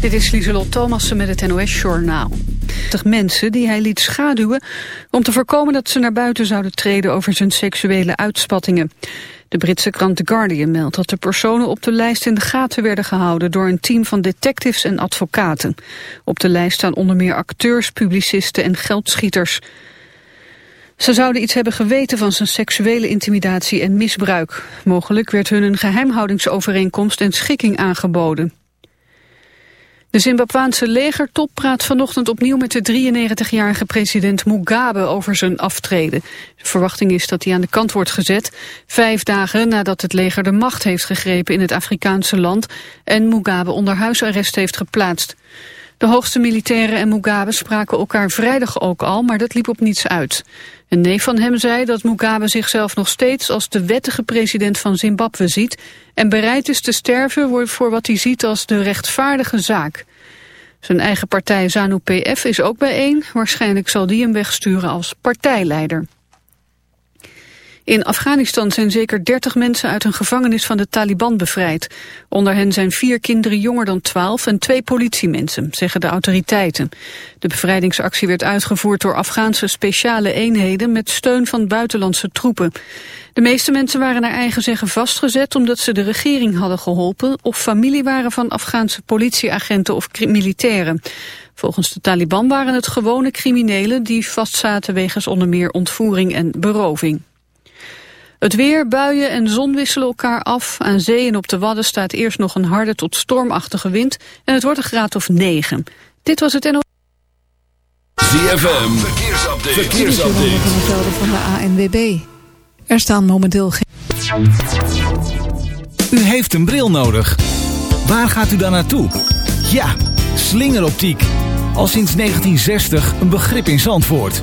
Dit is Lieselot Thomassen met het NOS-journaal. mensen die hij liet schaduwen om te voorkomen dat ze naar buiten zouden treden over zijn seksuele uitspattingen. De Britse krant The Guardian meldt dat de personen op de lijst in de gaten werden gehouden door een team van detectives en advocaten. Op de lijst staan onder meer acteurs, publicisten en geldschieters. Ze zouden iets hebben geweten van zijn seksuele intimidatie en misbruik. Mogelijk werd hun een geheimhoudingsovereenkomst en schikking aangeboden. De Zimbabwaanse legertop praat vanochtend opnieuw met de 93-jarige president Mugabe over zijn aftreden. De verwachting is dat hij aan de kant wordt gezet, vijf dagen nadat het leger de macht heeft gegrepen in het Afrikaanse land en Mugabe onder huisarrest heeft geplaatst. De hoogste militairen en Mugabe spraken elkaar vrijdag ook al, maar dat liep op niets uit. Een neef van hem zei dat Mugabe zichzelf nog steeds als de wettige president van Zimbabwe ziet en bereid is te sterven voor wat hij ziet als de rechtvaardige zaak. Zijn eigen partij ZANU-PF is ook bijeen. Waarschijnlijk zal die hem wegsturen als partijleider. In Afghanistan zijn zeker 30 mensen uit een gevangenis van de Taliban bevrijd. Onder hen zijn vier kinderen jonger dan 12 en twee politiemensen, zeggen de autoriteiten. De bevrijdingsactie werd uitgevoerd door Afghaanse speciale eenheden met steun van buitenlandse troepen. De meeste mensen waren naar eigen zeggen vastgezet omdat ze de regering hadden geholpen of familie waren van Afghaanse politieagenten of militairen. Volgens de Taliban waren het gewone criminelen die vastzaten wegens onder meer ontvoering en beroving. Het weer, buien en zon wisselen elkaar af. Aan zee en op de Wadden staat eerst nog een harde tot stormachtige wind. En het wordt een graad of 9. Dit was het NO... ZFM, verkeersupdate. verkeersupdate. van de velden van de ANWB. Er staan momenteel geen... U heeft een bril nodig. Waar gaat u dan naartoe? Ja, slingeroptiek. Al sinds 1960 een begrip in Zandvoort.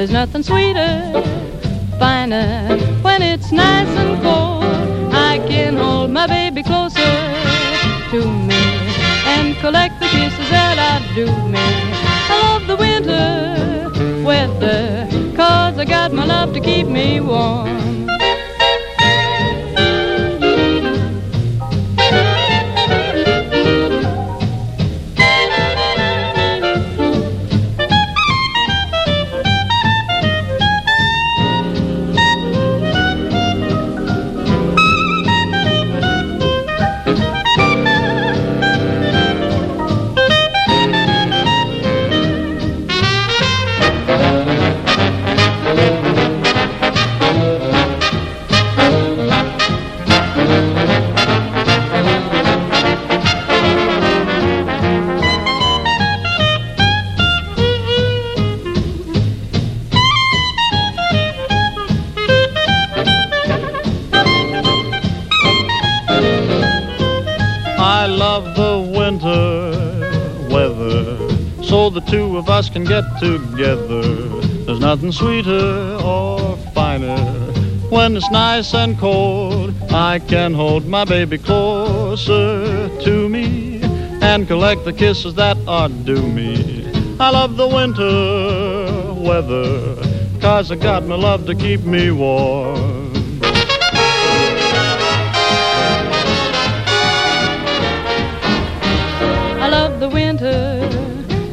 There's nothing sweeter, finer when it's nice and cold. I can hold my baby closer to me and collect the kisses that I do me. I love the winter weather, cause I got my love to keep me warm. Together. There's nothing sweeter or finer when it's nice and cold. I can hold my baby closer to me and collect the kisses that are due me. I love the winter weather, cause I got my love to keep me warm.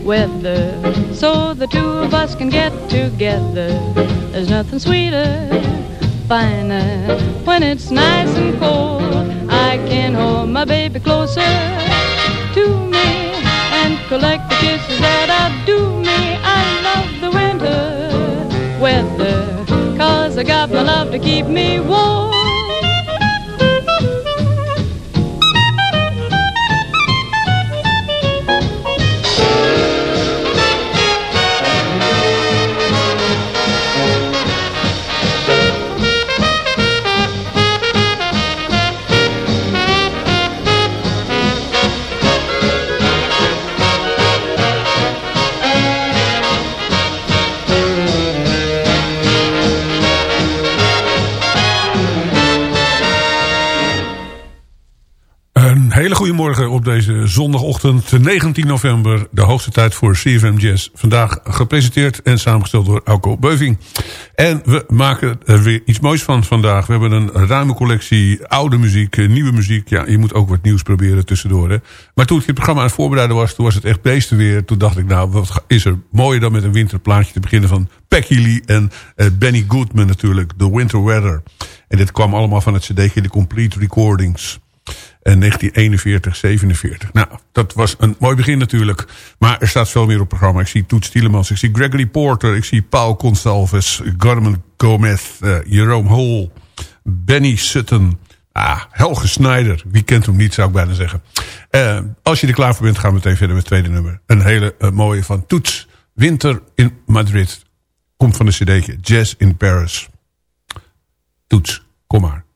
Weather so the two of us can get together. There's nothing sweeter, finer when it's nice and cold. I can hold my baby closer to me and collect the kisses that outdo me. I love the winter weather, cause I got my love to keep me warm. Hele goede morgen op deze zondagochtend 19 november. De hoogste tijd voor CFM Jazz. Vandaag gepresenteerd en samengesteld door Alco Beuving. En we maken er weer iets moois van vandaag. We hebben een ruime collectie oude muziek, eh, nieuwe muziek. Ja, je moet ook wat nieuws proberen tussendoor. Hè. Maar toen ik het programma aan het voorbereiden was, toen was het echt beesten weer. Toen dacht ik, nou, wat is er mooier dan met een winterplaatje te beginnen van Peggy Lee en uh, Benny Goodman natuurlijk. The Winter Weather. En dit kwam allemaal van het cd'tje The Complete Recordings. En 1941, 47. Nou, dat was een mooi begin natuurlijk. Maar er staat veel meer op het programma. Ik zie Toets Tielemans, ik zie Gregory Porter... ik zie Paul Consalves, Garmin Gomez, uh, Jerome Hall... Benny Sutton... Ah, Helge Snyder. Wie kent hem niet, zou ik bijna zeggen. Uh, als je er klaar voor bent, gaan we meteen verder met het tweede nummer. Een hele uh, mooie van Toets. Winter in Madrid. Komt van de cd'tje Jazz in Paris. Toets, kom maar.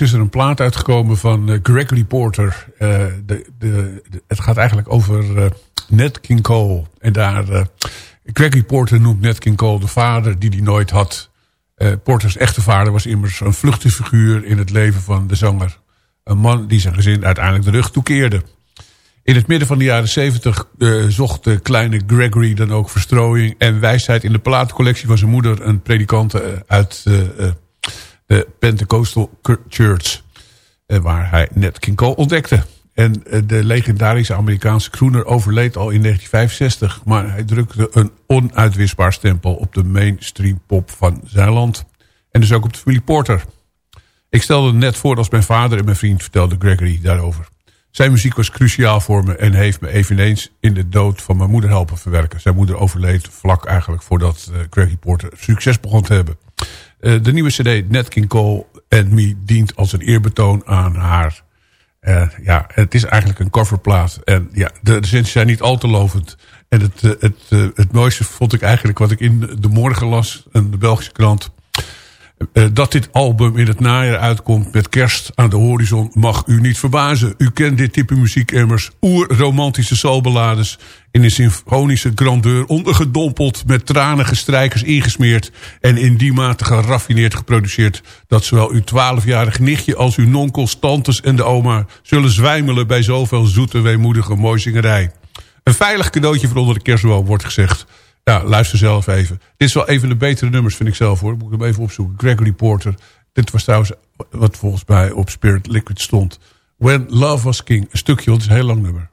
Is er een plaat uitgekomen van Gregory Porter. De, de, de, het gaat eigenlijk over Nat King Cole. En daar... Gregory Porter noemt Nat King Cole de vader die hij nooit had. Porters echte vader was immers een vluchtige in het leven van de zanger. Een man die zijn gezin uiteindelijk de rug toekeerde. In het midden van de jaren 70 uh, zocht de kleine Gregory dan ook verstrooiing en wijsheid in de platencollectie van zijn moeder, een predikante uh, uit uh, de Pentecostal Church, waar hij net King Cole ontdekte. En de legendarische Amerikaanse crooner overleed al in 1965, maar hij drukte een onuitwisbaar stempel op de mainstream pop van zijn land. En dus ook op de familie Porter. Ik stelde net voor als mijn vader en mijn vriend vertelde Gregory daarover. Zijn muziek was cruciaal voor me en heeft me eveneens in de dood van mijn moeder helpen verwerken. Zijn moeder overleed vlak eigenlijk voordat Gregory Porter succes begon te hebben. Uh, de nieuwe cd Nat King Cole and Me dient als een eerbetoon aan haar. Uh, ja, het is eigenlijk een coverplaat. En ja, de recensies zijn niet al te lovend. En het, het, het mooiste vond ik eigenlijk wat ik in de morgen las, een Belgische krant. Uh, dat dit album in het najaar uitkomt met kerst aan de horizon mag u niet verbazen. U kent dit type muziek immers. Oer-romantische soulballades in een symfonische grandeur ondergedompeld met tranige strijkers ingesmeerd en in die mate geraffineerd geproduceerd dat zowel uw twaalfjarig nichtje als uw nonkels, tantes en de oma zullen zwijmelen bij zoveel zoete, weemoedige mooizingerij. Een veilig cadeautje voor onder de kerstboom wordt gezegd. Ja, luister zelf even. Dit is wel een van de betere nummers, vind ik zelf hoor. Moet ik hem even opzoeken. Gregory Porter. Dit was trouwens wat volgens mij op Spirit Liquid stond. When Love Was King. Een stukje, want het is een heel lang nummer.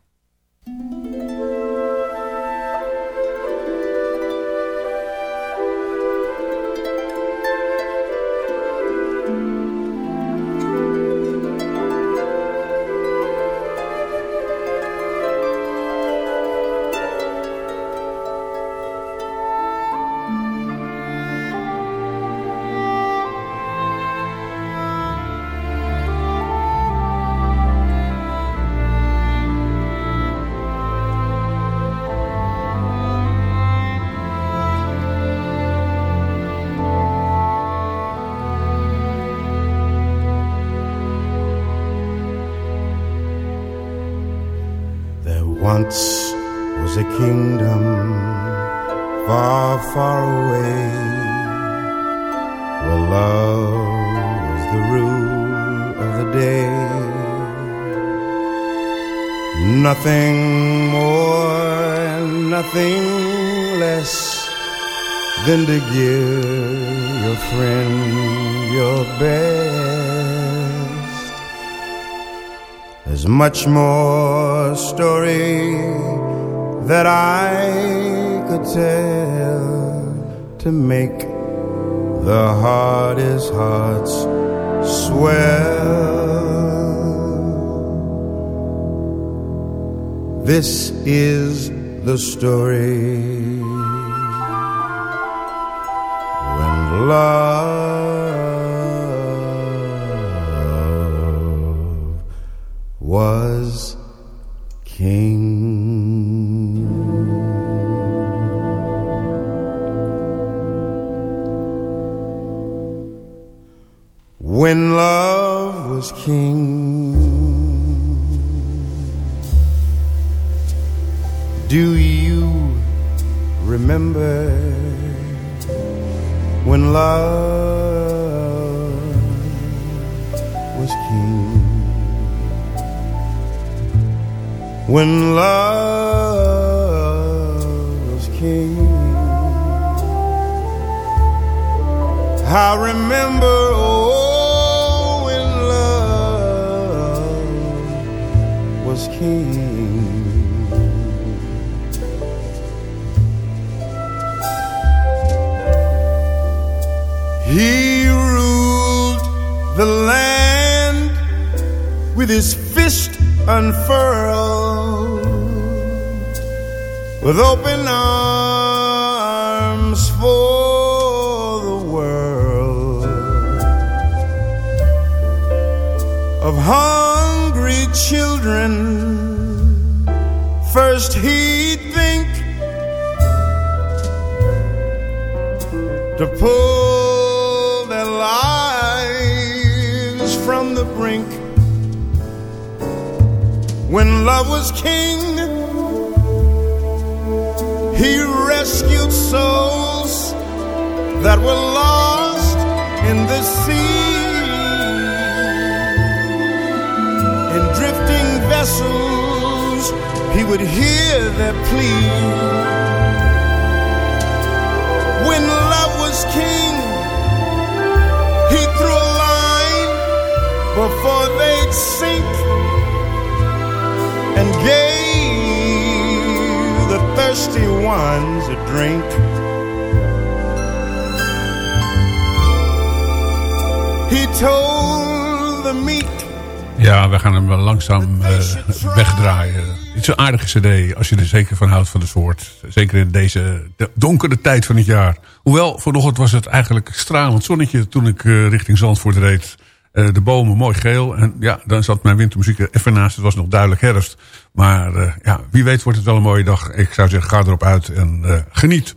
Day. Nothing more, nothing less than to give your friend your best. There's much more story that I could tell to make the hardest hearts swell. This is the story when love was king. When love was king, do you remember when love was king? When love was king, I remember. Oh, when love was king. He ruled the land with his fist unfurled, with open arms for the world of hungry children. First he'd think to pull When love was king, he rescued souls that were lost in the sea. In drifting vessels, he would hear their plea. When love was king, before they'd sink and gave the thirsty ones a drink. He told the meek Ja, we gaan hem wel langzaam uh, wegdraaien. Het is een aardige cd, als je er zeker van houdt van de soort. Zeker in deze de donkere tijd van het jaar. Hoewel, vanochtend was het eigenlijk stralend zonnetje... toen ik uh, richting Zandvoort reed. Uh, de bomen mooi geel. En ja, dan zat mijn wintermuziek er even naast. Het was nog duidelijk herfst. Maar ja, wie weet wordt het wel een mooie dag. Ik zou zeggen, ga erop uit en geniet.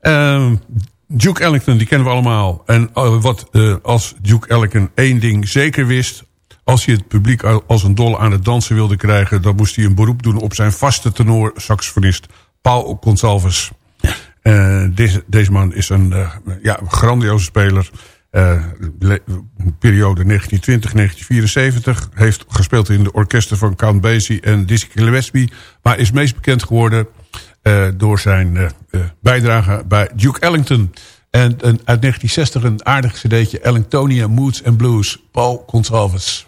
Ehm, Duke Ellington, die kennen we allemaal. En wat als Duke Ellington één ding zeker wist als hij het publiek als een dolle aan het dansen wilde krijgen... dan moest hij een beroep doen op zijn vaste tenor saxofonist Paul Gonsalves. Uh, deze, deze man is een ja, grandioze speler. Uh, periode 1920-1974. Heeft gespeeld in de orkesten van Count Basie en Dizzy Gillespie. Maar is meest bekend geworden door zijn bijdrage bij Duke Ellington... En een, uit 1960 een aardig cd'tje Ellingtonia Moods and Blues, Paul Gonsalves.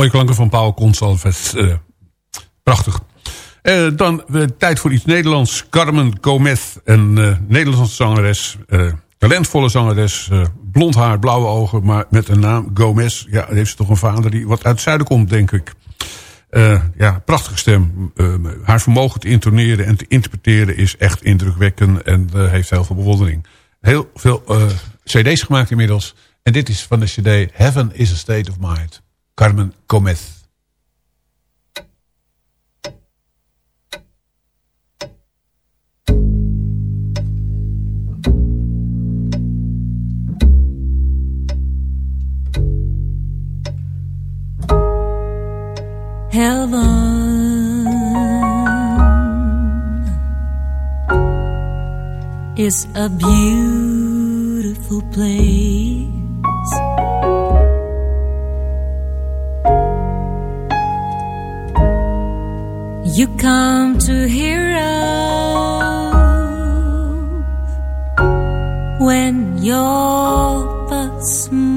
Mooie klanken van Paul Consalves. Uh, prachtig. Uh, dan uh, tijd voor iets Nederlands. Carmen Gomez, een Nederlandse zangeres. talentvolle zangeres. blond haar, blauwe ogen, maar met een naam Gomez. Ja, heeft ze toch een vader die wat uit het zuiden komt, denk ik. ja, prachtige stem. haar vermogen te intoneren en te interpreteren is echt indrukwekkend. En heeft heel veel bewondering. Heel veel cd's gemaakt inmiddels. En dit is van de cd Heaven is a State of Mind. Carmen Gomez. Heaven is a beautiful place. You come to hear of when you're but.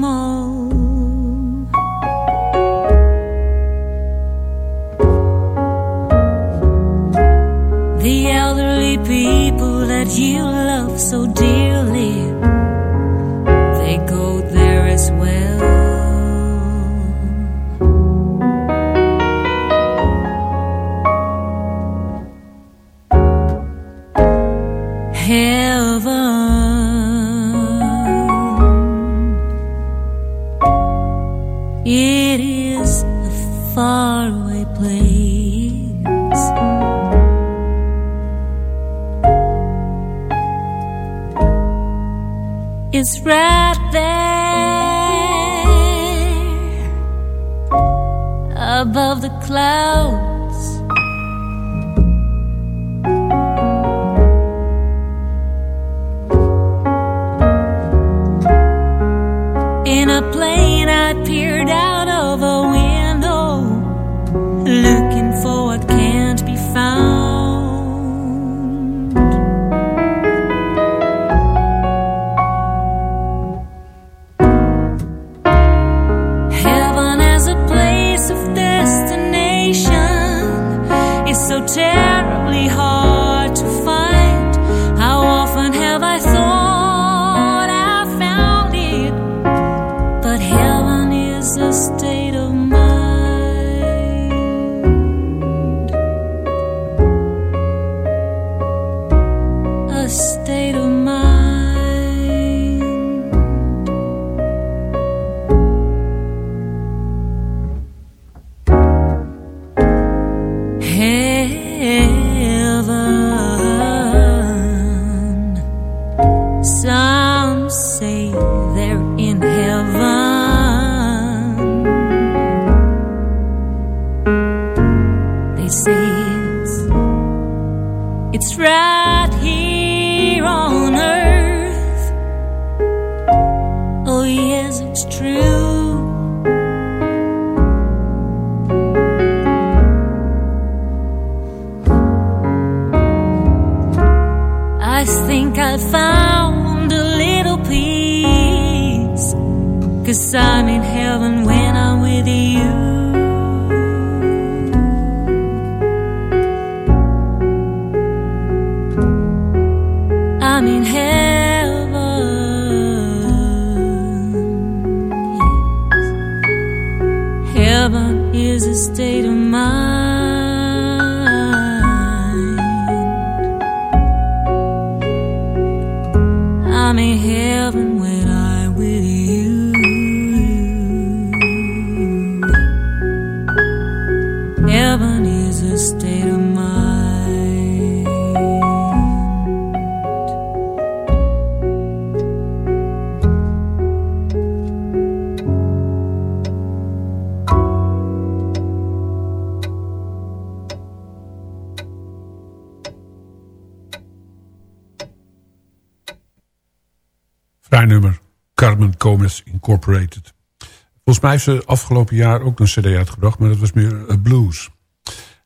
Mij heeft ze afgelopen jaar ook een cd uitgebracht. Maar dat was meer eh, blues.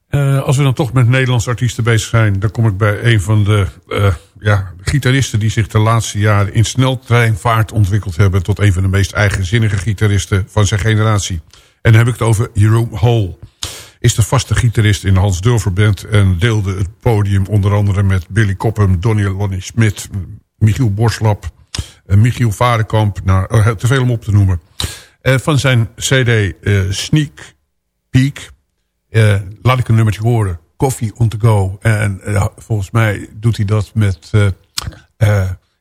Eh, als we dan toch met Nederlandse artiesten bezig zijn... dan kom ik bij een van de eh, ja, gitaristen... die zich de laatste jaren in sneltreinvaart ontwikkeld hebben... tot een van de meest eigenzinnige gitaristen van zijn generatie. En dan heb ik het over Jerome Hall. Is de vaste gitarist in de Hans Dulver Band... en deelde het podium onder andere met Billy Copham, Donny Lonnie Smit... Michiel Borslap, Michiel Varenkamp. Nou, te veel om op te noemen. Van zijn cd Sneak Peek... laat ik een nummertje horen. Coffee on the go. En volgens mij doet hij dat met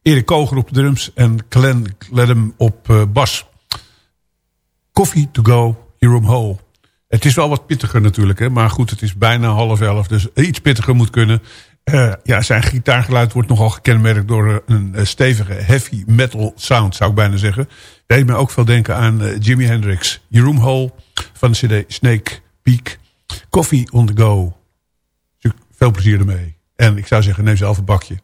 Erik Koger op de drums en Glenn Gledem op bas. Coffee to go, Jerome Hole. Het is wel wat pittiger natuurlijk, hè? maar goed, het is bijna half elf, dus iets pittiger moet kunnen. Uh, ja, zijn gitaargeluid wordt nogal gekenmerkt door een uh, stevige heavy metal sound, zou ik bijna zeggen. Deed me ook veel denken aan Jimi Hendrix. Jerome Hole van de cd Snake Peak. Coffee on the go. Veel plezier ermee. En ik zou zeggen, neem zelf een bakje.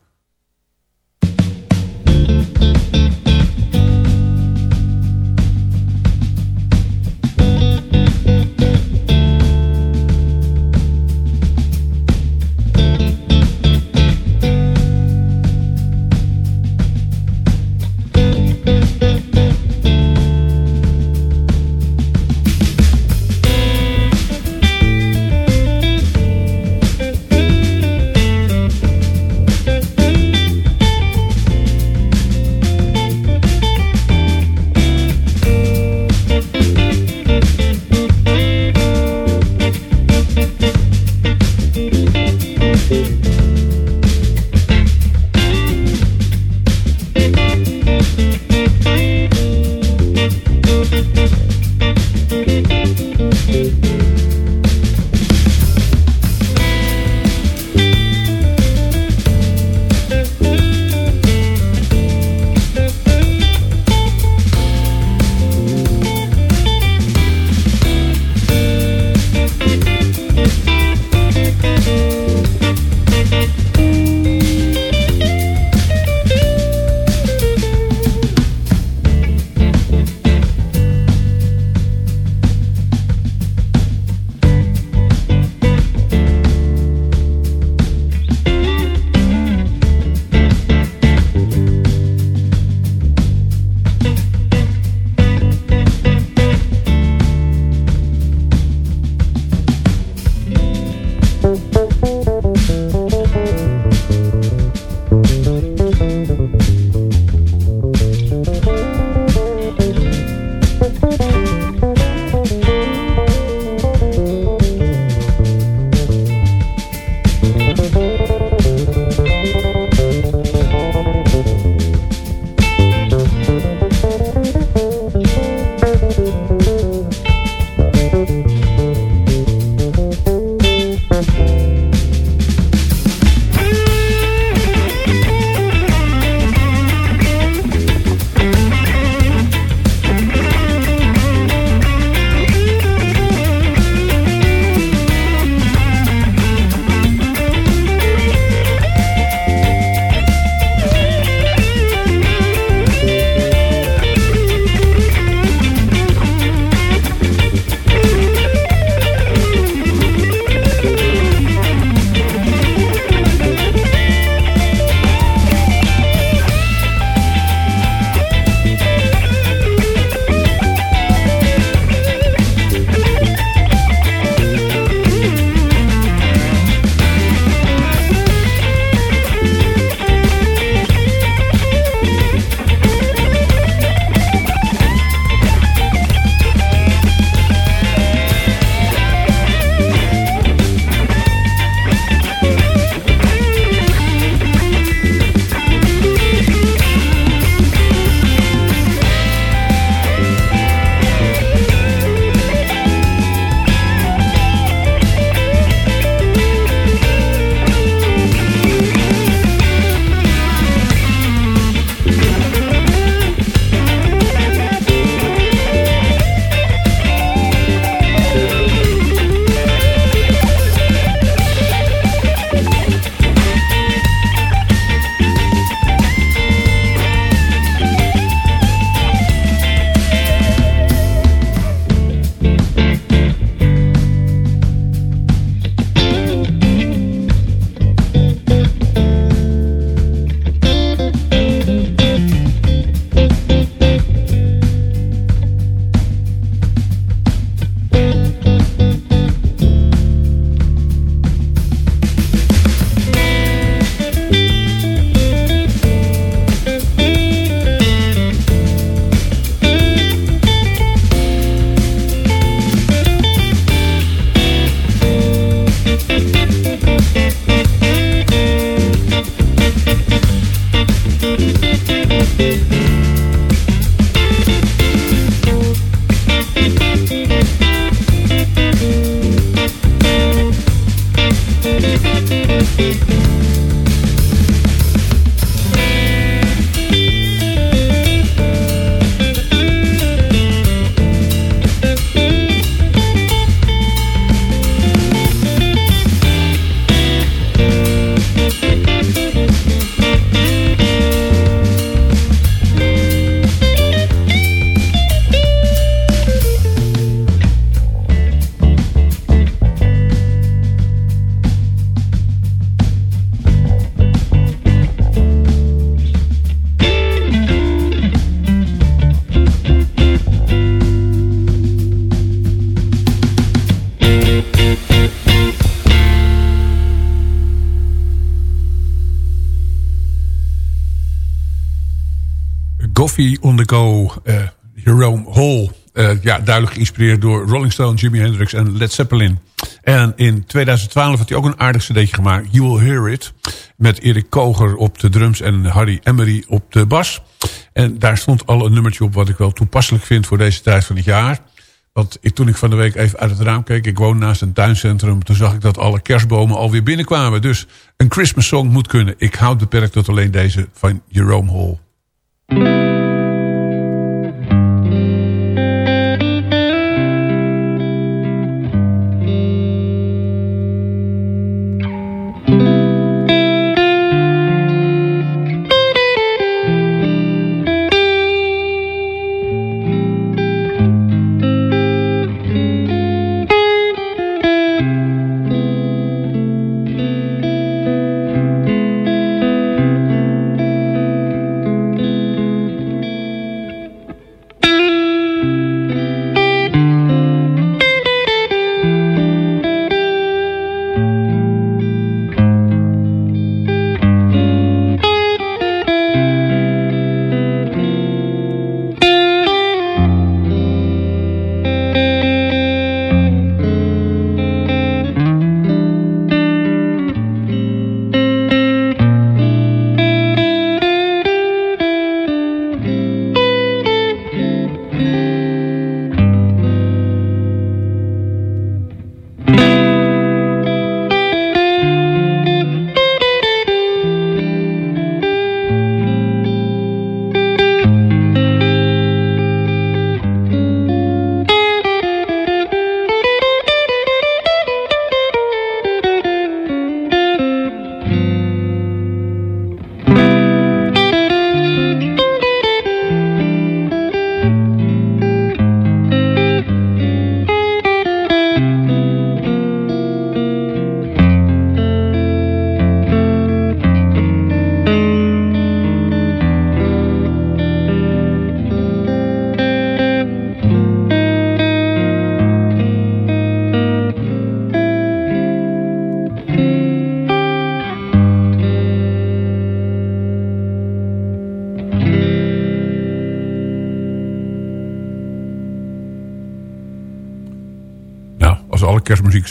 Ja, duidelijk geïnspireerd door Rolling Stone, Jimi Hendrix en Led Zeppelin. En in 2012 had hij ook een aardig cd'tje gemaakt, You Will Hear It. Met Erik Koger op de drums en Harry Emery op de bas. En daar stond al een nummertje op wat ik wel toepasselijk vind voor deze tijd van het jaar. Want ik, toen ik van de week even uit het raam keek, ik woon naast een tuincentrum. Toen zag ik dat alle kerstbomen alweer binnenkwamen. Dus een Christmas song moet kunnen. Ik houd beperkt tot alleen deze van Jerome Hall.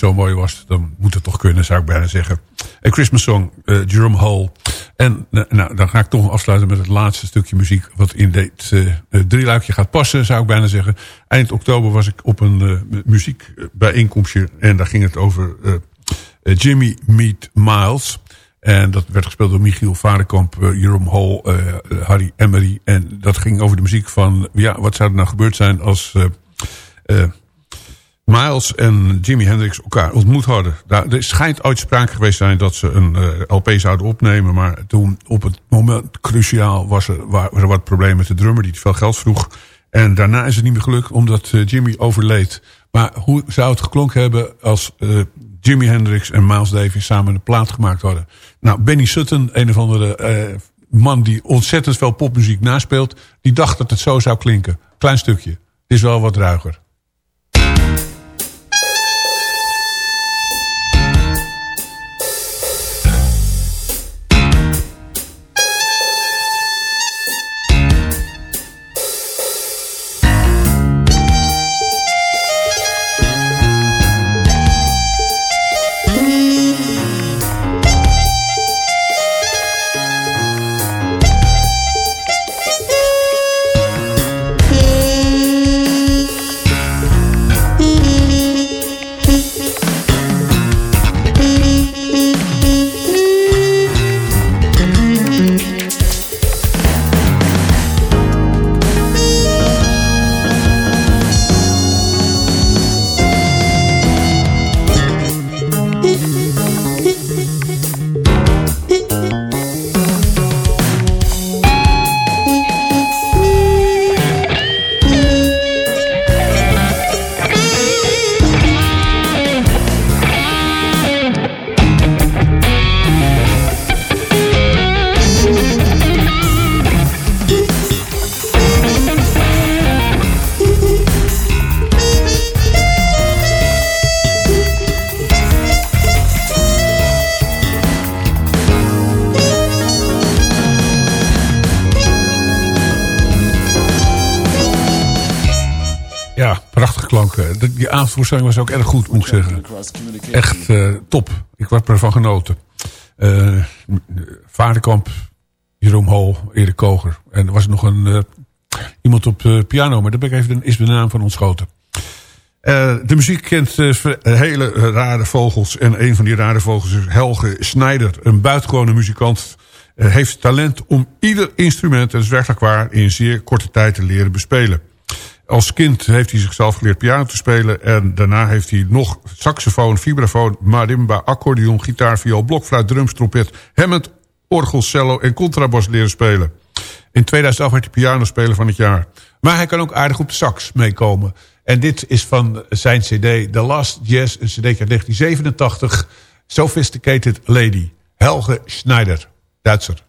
Zo mooi was... dan moet het toch kunnen, zou ik bijna zeggen. Een Christmas Song, uh, Jerome Hall. En uh, nou, dan ga ik toch afsluiten met het laatste stukje muziek... wat in dit uh, drieluikje gaat passen, zou ik bijna zeggen. Eind oktober was ik op een muziekbijeenkomstje... en daar ging het over Jimmy Meet Miles... En dat werd gespeeld door Michiel Varenkamp, Jerome Hall, Harry Emery. En dat ging over de muziek van... ja, wat zou er nou gebeurd zijn als... Miles en Jimi Hendrix elkaar ontmoet hadden. Daar, er schijnt ooit sprake geweest zijn dat ze een eh, LP zouden opnemen. Maar toen op het moment cruciaal was er, wat problemen met de drummer die veel geld vroeg. En daarna is het niet meer gelukt omdat uh, Jimmy overleed. Maar hoe zou het geklonken hebben als uh, Jimi Hendrix en Miles Davis samen een plaat gemaakt hadden? Nou, Benny Sutton, een of andere man die ontzettend veel popmuziek naspeelt. Die dacht dat het zo zou klinken. Klein stukje. Het is wel wat ruiger. De- Die was ook erg goed, moet ik zeggen. Echt eh, top. Ik was ervan genoten. Vaardenkamp, Jeroen Hol, Erik Koger. En er was nog een, eh, iemand op eh, piano, maar daar ben ik even de, is de naam van ontschoten. Eh, de muziek kent hele rare vogels. En een van die rare vogels is Helge Snijder. Een buitengewone muzikant. eh, heeft talent om ieder instrument, en dat is werkelijk waar, in zeer korte tijd te leren bespelen. Als kind heeft hij zichzelf geleerd piano te spelen. En daarna heeft hij nog saxofoon, vibrafoon, marimba, accordeon, gitaar, viool, blokfluit, drums, trompet, Hammond, orgel, cello en contrabas leren spelen. In 2008 werd hij pianospeler van het jaar. Maar hij kan ook aardig op de sax meekomen. En dit is van zijn cd The Last Jazz, een cd uit 1987. Sophisticated Lady, Helge Schneider, Duitser.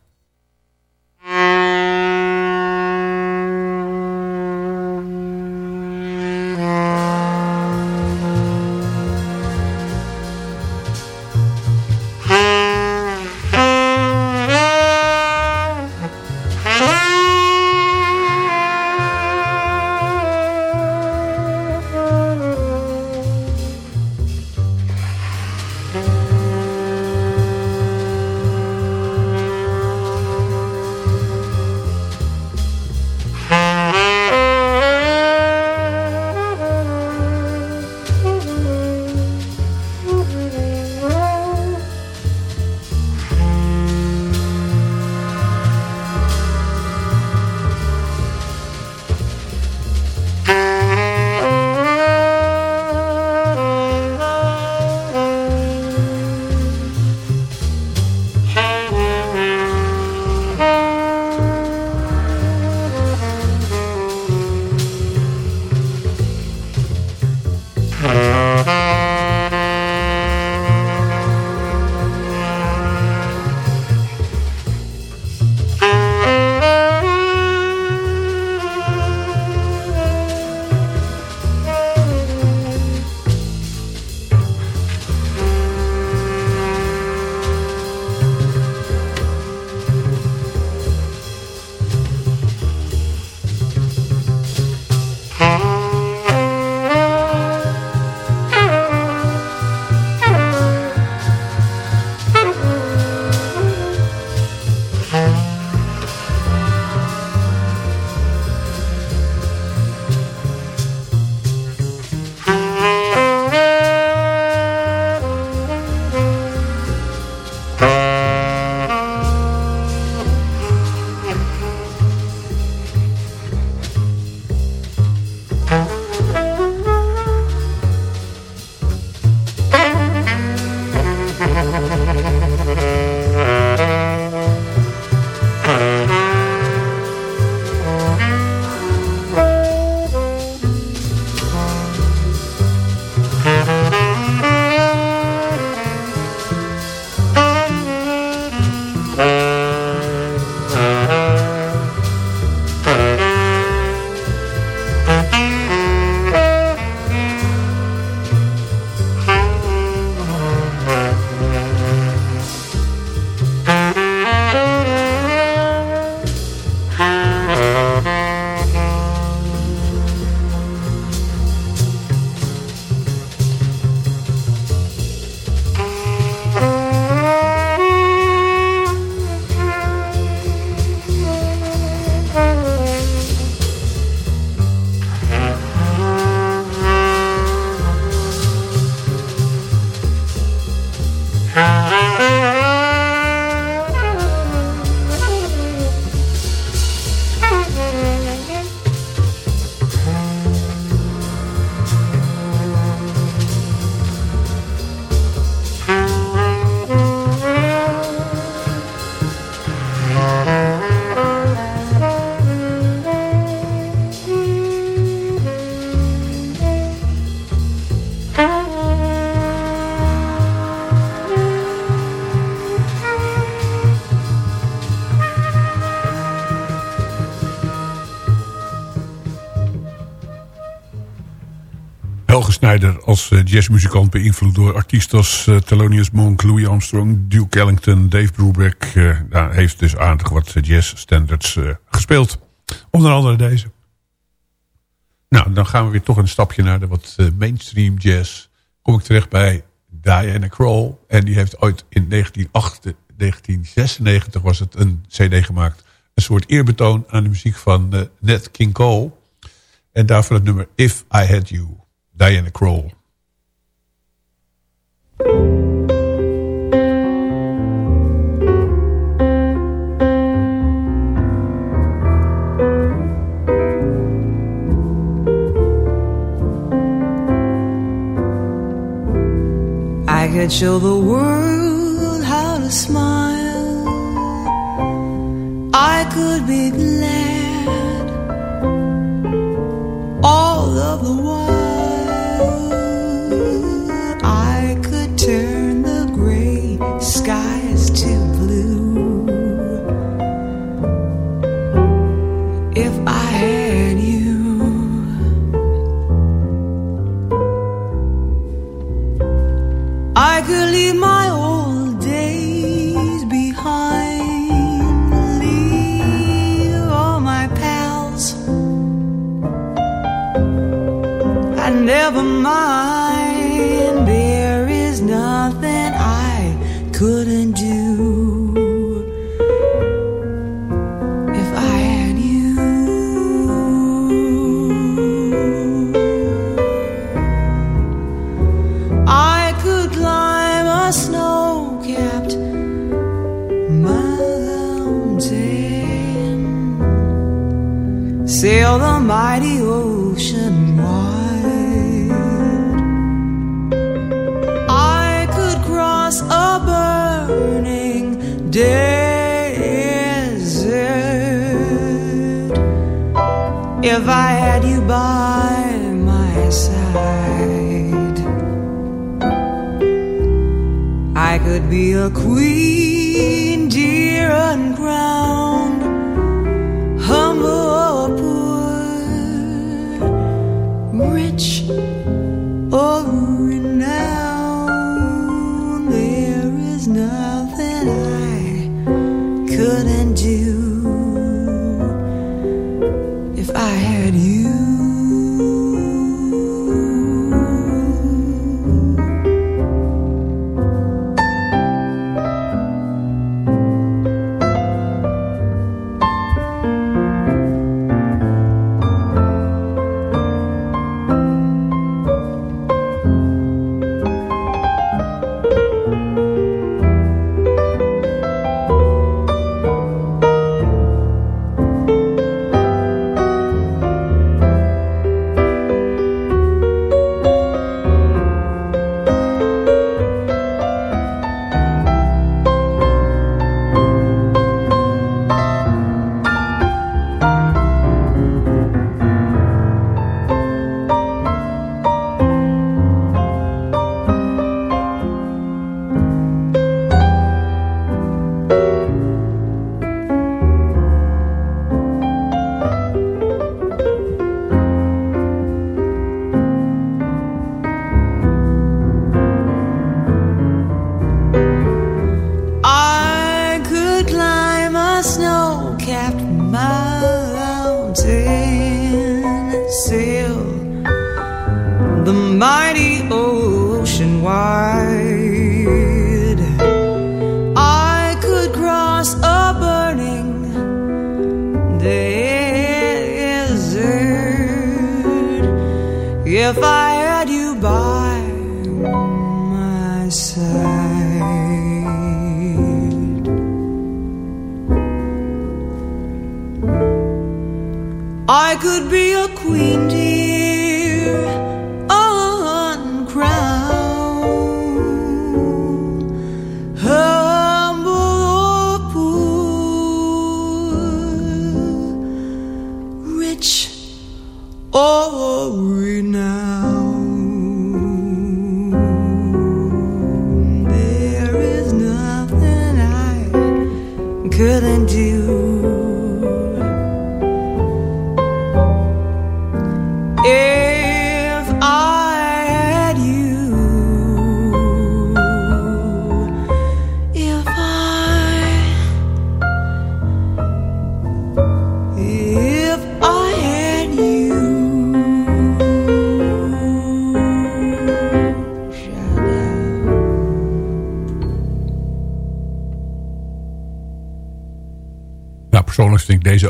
Als eh, jazzmuzikant beïnvloed door artiesten als eh, Thelonious Monk, Louis Armstrong, Duke Ellington, Dave Brubeck. eh, daar heeft dus aardig wat jazzstandards gespeeld. Onder andere deze. Nou, dan gaan we weer toch een stapje naar de wat mainstream jazz. Kom ik terecht bij Diana Krall. En die heeft ooit in 1998, 1996 was het een cd gemaakt. Een soort eerbetoon aan de muziek van Nat King Cole. En daarvoor het nummer If I Had You. Diana Krall. I could show the world how to smile. I could be glad all of the while. A queen, if I had you by my side. I could be a queen,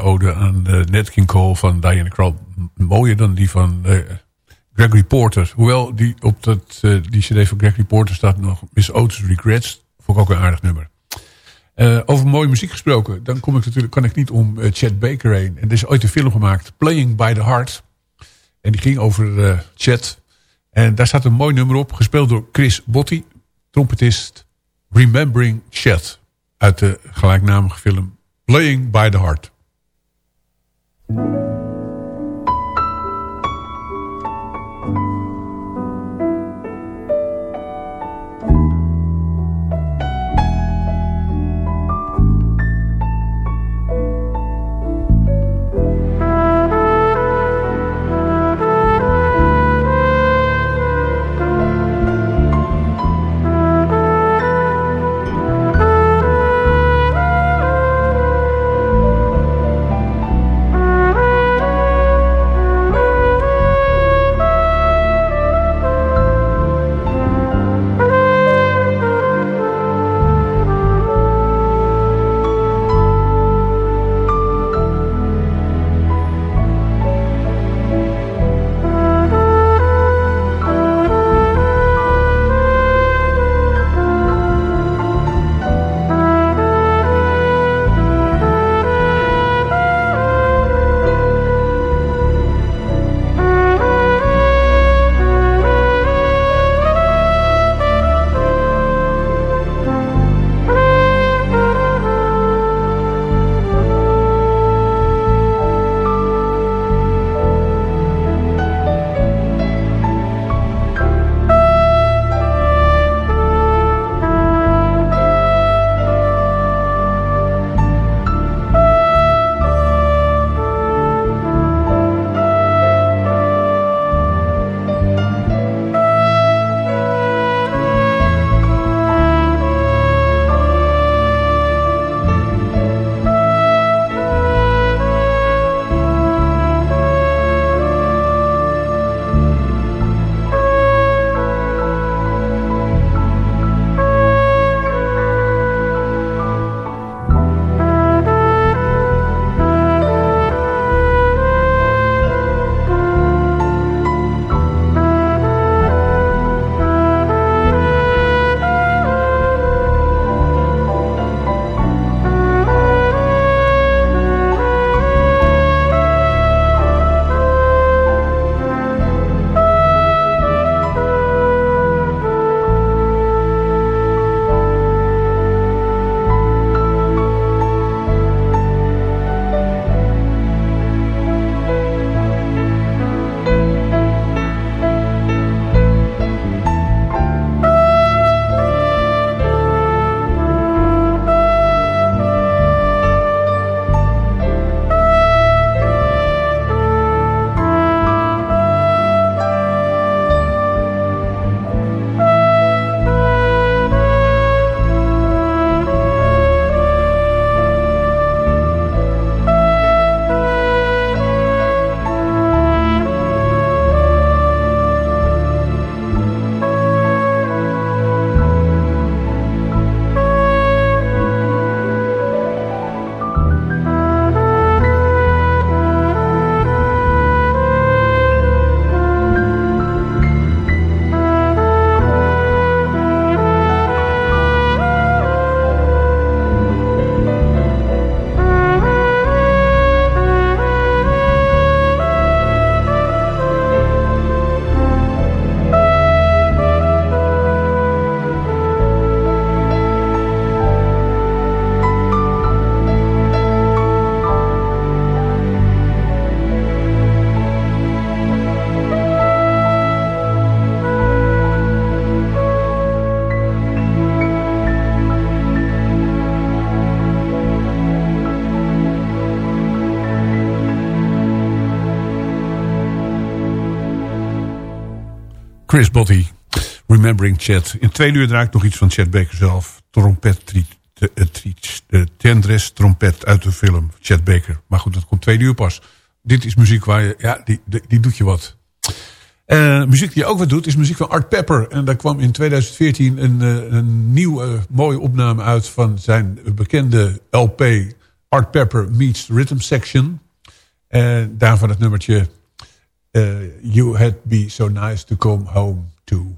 ode aan uh, Nat King Cole van Diana Krall mooier dan die van uh, Gregory Porter. Hoewel die op dat, uh, die cd van Gregory Porter staat nog Miss Otis Regrets. Vond ik ook een aardig nummer. Over mooie muziek gesproken, dan kom ik natuurlijk, kan ik niet om Chet Baker heen. En er is ooit een film gemaakt, Playing by the Heart. En die ging over Chet. En daar staat een mooi nummer op, gespeeld door Chris Botti, trompetist. Remembering Chet. Uit de gelijknamige film Playing by the Heart. thank you. Chris Botti, Remembering Chet. In twee uur draai ik nog iets van Chet Baker zelf. Trompet, tri, tri, tendres, trompet uit de film Chet Baker. Maar goed, dat komt twee uur pas. Dit is muziek waar je, ja, die, die, doet je wat. Uh, muziek die je ook wat doet, is muziek van Art Pepper. En daar kwam in 2014 een, uh, een nieuwe mooie opname uit van zijn bekende LP Art Pepper meets Rhythm Section. En daarvan het nummertje Uh, you Had Be So Nice To Come Home To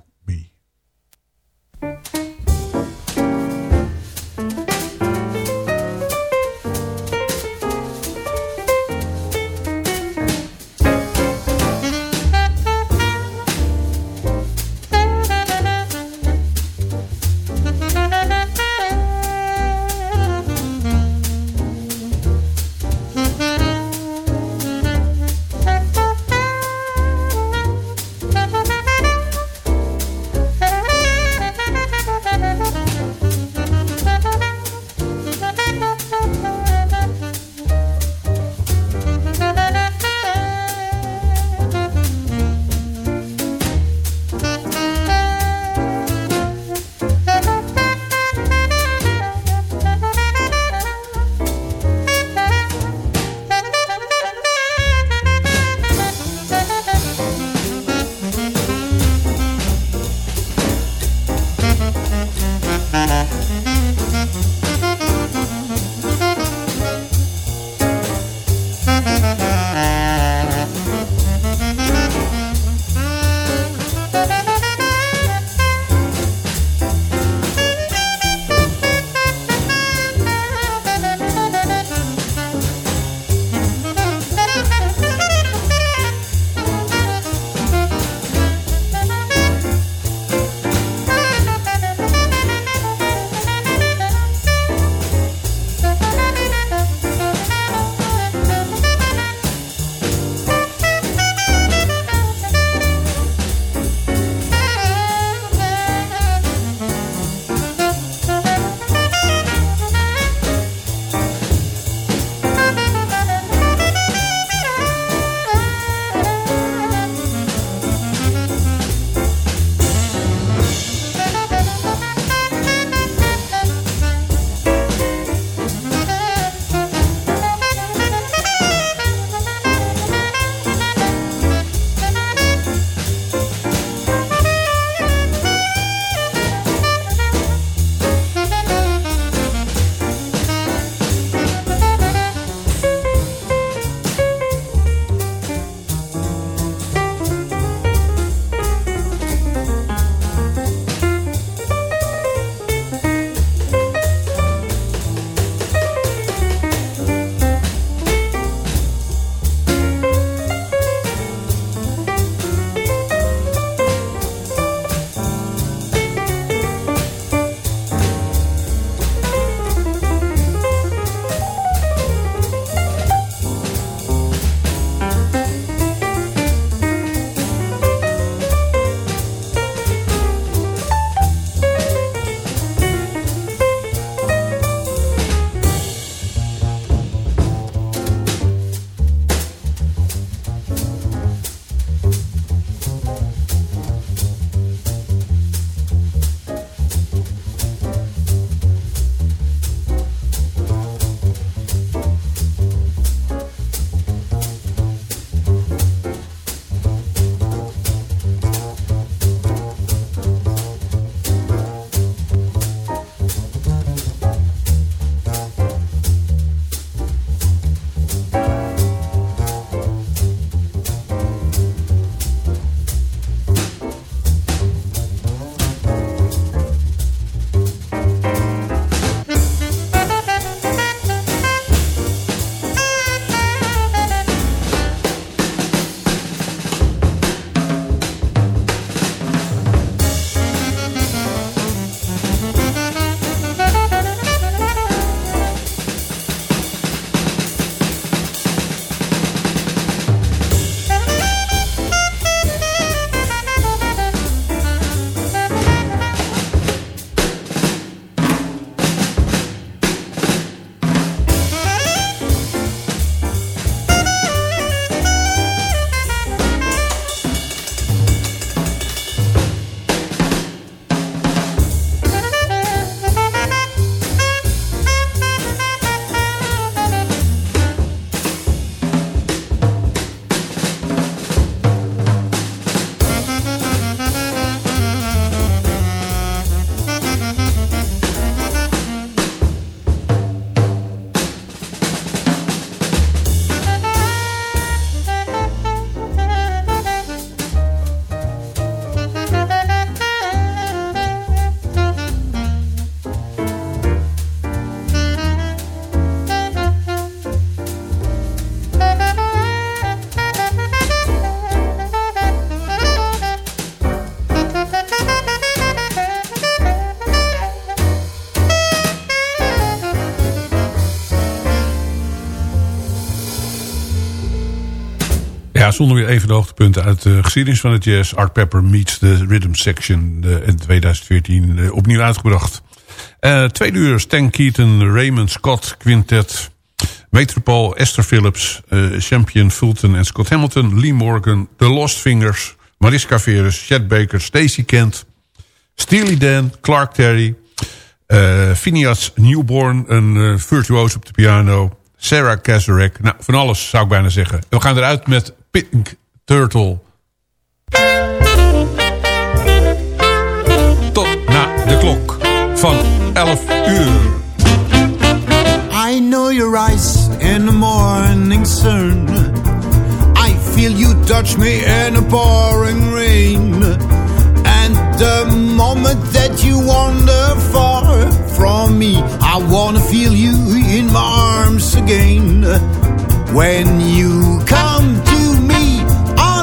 zonder weer even de hoogtepunten uit de geschiedenis van het jazz. Art Pepper meets the Rhythm Section in 2014 uh, opnieuw uitgebracht. Uh, tweede uur Stan Keaton, Raymond Scott Quintet... Metropole, Esther Phillips, uh, Champion Fulton en Scott Hamilton... Lee Morgan, The Lost Fingers, Mariska Veres, Chet Baker, Stacey Kent... Steely Dan, Clark Terry... Uh, Phineas Newborn, een virtuoos op de piano... Sarah Kazarek. Nou, van alles zou ik bijna zeggen. We gaan eruit met Pink Turtle. Tot na de klok van 11 uur. I know your eyes in the morning sun. I feel you touch me in a pouring rain. And the moment that you wander far from me, I wanna feel you in my arms again. When you come to